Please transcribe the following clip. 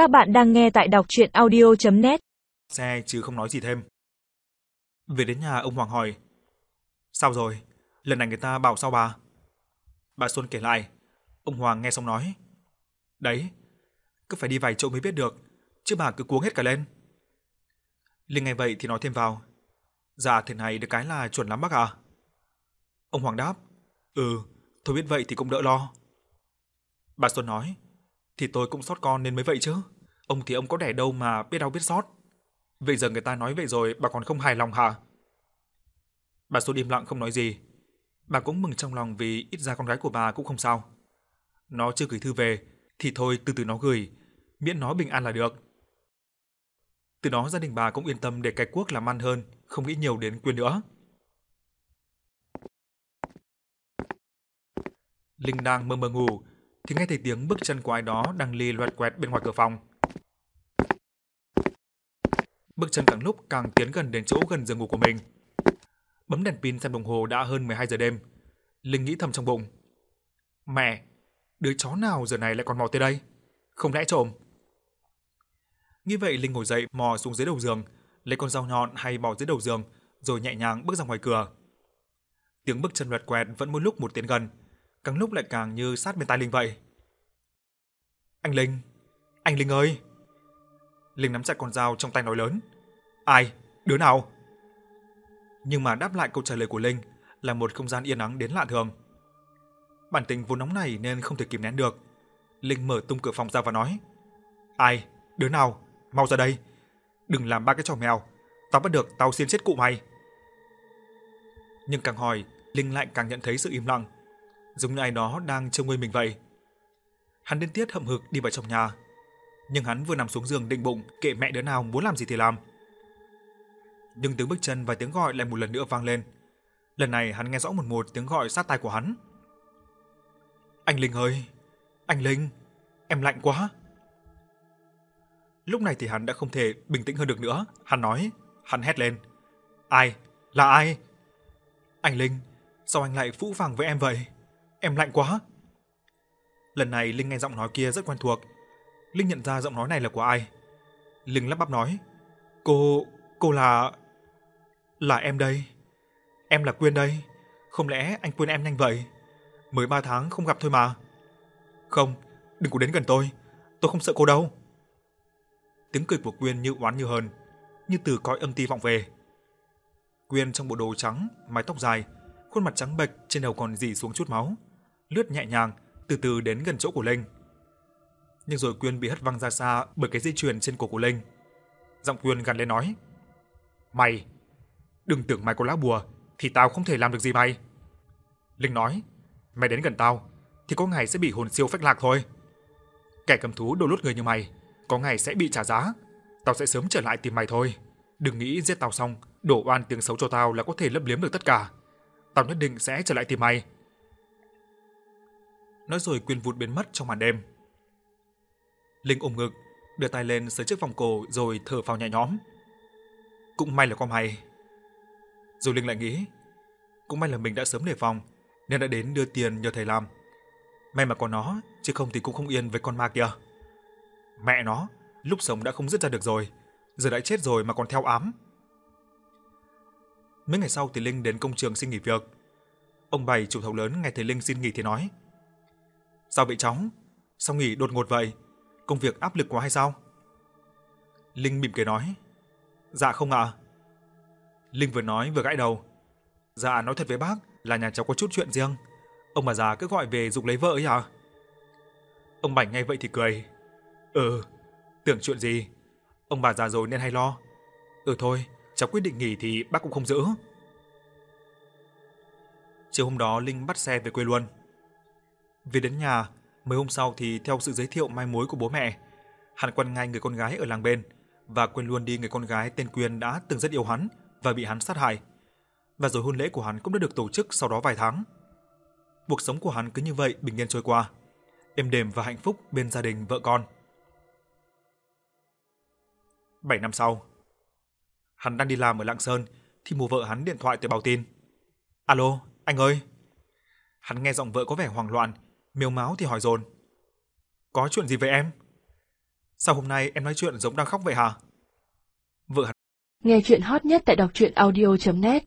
Các bạn đang nghe tại đọc chuyện audio.net Xe chứ không nói gì thêm. Về đến nhà ông Hoàng hỏi. Sao rồi? Lần này người ta bảo sao bà? Bà Xuân kể lại. Ông Hoàng nghe xong nói. Đấy, cứ phải đi vài chỗ mới biết được, chứ bà cứ cuống hết cả lên. Linh nghe vậy thì nói thêm vào. Dạ thế này được cái là chuẩn lắm bác à? Ông Hoàng đáp. Ừ, thôi biết vậy thì cũng đỡ lo. Bà Xuân nói. Thì tôi cũng sót con nên mới vậy chứ. Ông thì ông có đẻ đâu mà biết đau biết sót. Vậy giờ người ta nói vậy rồi bà còn không hài lòng hả? Bà Sút im lặng không nói gì. Bà cũng mừng trong lòng vì ít ra con gái của bà cũng không sao. Nó chưa gửi thư về thì thôi từ từ nó gửi, miễn nó bình an là được. Từ đó gia đình bà cũng yên tâm để cái quốc làm ăn hơn, không nghĩ nhiều đến Quyên nữa. Linh đang mơ mơ ngủ thì nghe thấy tiếng bước chân của ai đó đang lì loẹt quẹt bên ngoài cửa phòng. Bước chân càng lúc càng tiến gần đến chỗ gần giường ngủ của mình. Bấm đèn pin xem đồng hồ đã hơn 12 giờ đêm. Linh nghĩ thầm trong bụng. Mẹ, đứa chó nào giờ này lại còn mò tới đây? Không lẽ trộm? Nghĩ vậy Linh ngồi dậy mò xuống dưới đầu giường, lấy con dao nhọn hay bỏ dưới đầu giường, rồi nhẹ nhàng bước ra ngoài cửa. Tiếng bước chân loẹt quẹt vẫn mỗi lúc một tiến gần, càng lúc lại càng như sát bên tai Linh vậy. Anh Linh, anh Linh ơi! Linh nắm chặt con dao trong tay nói lớn. Ai? Đứa nào? Nhưng mà đáp lại câu trả lời của Linh là một không gian yên ắng đến lạ thường. Bản tính vốn nóng này nên không thể kìm nén được. Linh mở tung cửa phòng ra và nói. Ai? Đứa nào? Mau ra đây. Đừng làm ba cái trò mèo. Tao bắt được tao xiên chết cụ mày. Nhưng càng hỏi, Linh lại càng nhận thấy sự im lặng. Giống như ai đó đang trông ngơi mình vậy. Hắn đến tiết hậm hực đi vào trong nhà. Nhưng hắn vừa nằm xuống giường định bụng kệ mẹ đứa nào muốn làm gì thì làm. Nhưng tiếng bước chân và tiếng gọi lại một lần nữa vang lên. Lần này hắn nghe rõ một một tiếng gọi sát tai của hắn. Anh Linh ơi! Anh Linh! Em lạnh quá! Lúc này thì hắn đã không thể bình tĩnh hơn được nữa. Hắn nói, hắn hét lên. Ai? Là ai? Anh Linh, sao anh lại phũ phàng với em vậy? Em lạnh quá. Lần này Linh nghe giọng nói kia rất quen thuộc. Linh nhận ra giọng nói này là của ai. Linh lắp bắp nói. Cô, cô là... Là em đây. Em là Quyên đây. Không lẽ anh quên em nhanh vậy? Mới 3 tháng không gặp thôi mà. Không, đừng có đến gần tôi. Tôi không sợ cô đâu. Tiếng cười của Quyên như oán như hờn, như từ cõi âm ti vọng về. Quyên trong bộ đồ trắng, mái tóc dài, khuôn mặt trắng bệch trên đầu còn rỉ xuống chút máu, lướt nhẹ nhàng từ từ đến gần chỗ của Linh. Nhưng rồi Quyên bị hất văng ra xa bởi cái dây chuyền trên cổ của Linh. Giọng Quyên gằn lên nói: "Mày, đừng tưởng mày có lá bùa thì tao không thể làm được gì mày." Linh nói: "Mày đến gần tao thì có ngày sẽ bị hồn siêu phách lạc thôi. Kẻ cầm thú đồ lút người như mày có ngày sẽ bị trả giá. Tao sẽ sớm trở lại tìm mày thôi. Đừng nghĩ giết tao xong, đổ oan tiếng xấu cho tao là có thể lấp liếm được tất cả. Tao nhất định sẽ trở lại tìm mày. Nói rồi Quyên vụt biến mất trong màn đêm. Linh ôm ngực, đưa tay lên sờ chiếc vòng cổ rồi thở phào nhẹ nhõm. Cũng may là có mày. Rồi Linh lại nghĩ, cũng may là mình đã sớm đề phòng nên đã đến đưa tiền nhờ thầy làm. May mà có nó, chứ không thì cũng không yên với con ma kia. Mẹ nó, lúc sống đã không dứt ra được rồi, giờ đã chết rồi mà còn theo ám. Mấy ngày sau thì Linh đến công trường xin nghỉ việc. Ông Bảy chủ thầu lớn nghe thấy Linh xin nghỉ thì nói: "Sao vậy cháu? Sao nghỉ đột ngột vậy? Công việc áp lực quá hay sao?" Linh mỉm cười nói: "Dạ không ạ." Linh vừa nói vừa gãi đầu. "Dạ nói thật với bác là nhà cháu có chút chuyện riêng, ông bà già cứ gọi về dục lấy vợ ấy à?" Ông bảnh nghe vậy thì cười, Ừ, tưởng chuyện gì? Ông bà già rồi nên hay lo. Ừ thôi, cháu quyết định nghỉ thì bác cũng không giữ. Chiều hôm đó Linh bắt xe về quê luôn. Về đến nhà, mấy hôm sau thì theo sự giới thiệu mai mối của bố mẹ, hắn quen ngay người con gái ở làng bên và quên luôn đi người con gái tên Quyên đã từng rất yêu hắn và bị hắn sát hại. Và rồi hôn lễ của hắn cũng đã được tổ chức sau đó vài tháng. Cuộc sống của hắn cứ như vậy bình yên trôi qua, êm đềm và hạnh phúc bên gia đình vợ con. 7 năm sau. Hắn đang đi làm ở Lạng Sơn thì mùa vợ hắn điện thoại tới báo tin. "Alo, anh ơi." Hắn nghe giọng vợ có vẻ hoảng loạn, miếu máu thì hỏi dồn. "Có chuyện gì với em?" Sao hôm nay em nói chuyện giống đang khóc vậy hả? Vợ hắn Nghe chuyện hot nhất tại đọc truyện audio.net